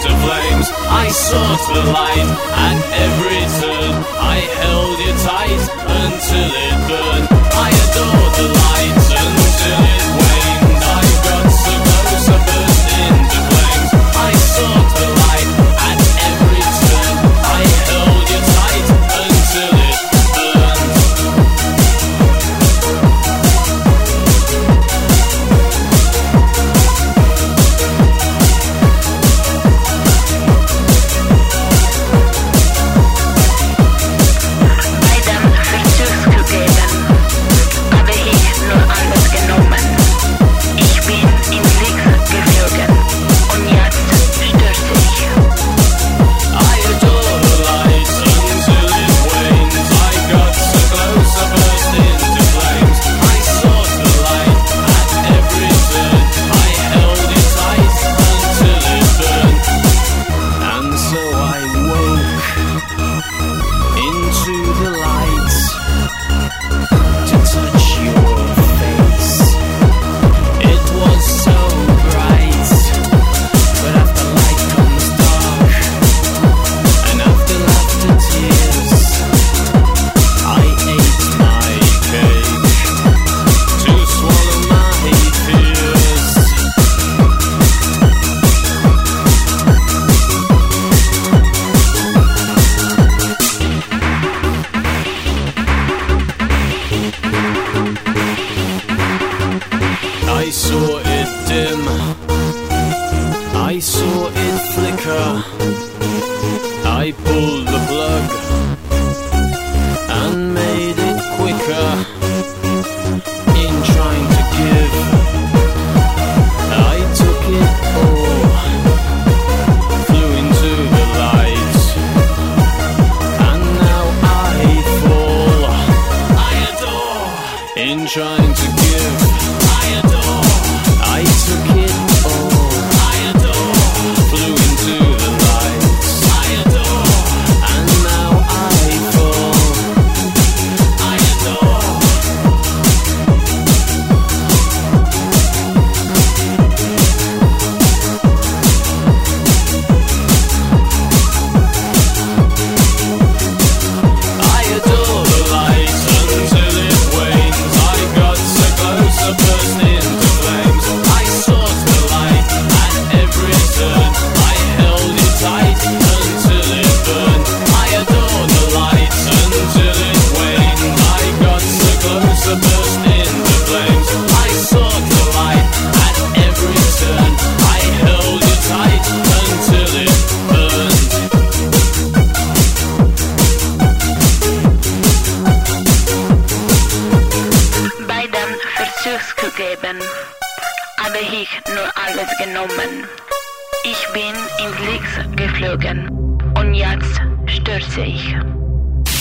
into flames. I sought the light at every turn. I held you tight until it burned. I adored the light until it went. I saw it dim. I saw it flicker.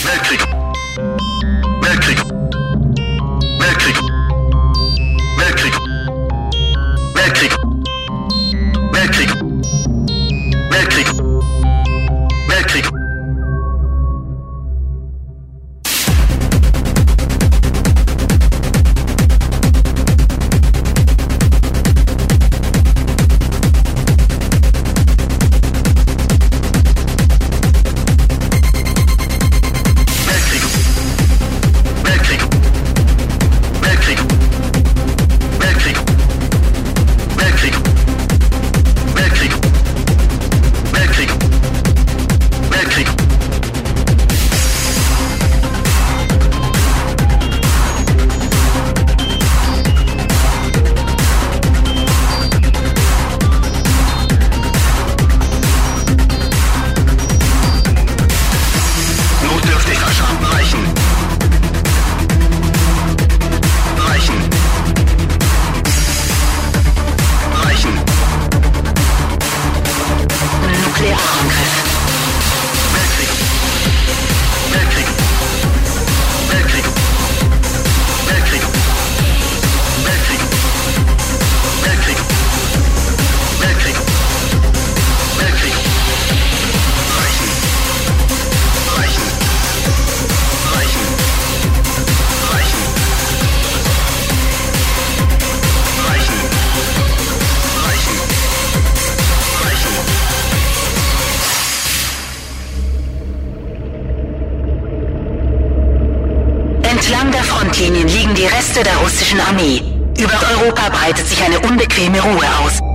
Weltkrieg. Weltkrieg. die Reste der russischen Armee. Über Europa breitet sich eine unbequeme Ruhe aus.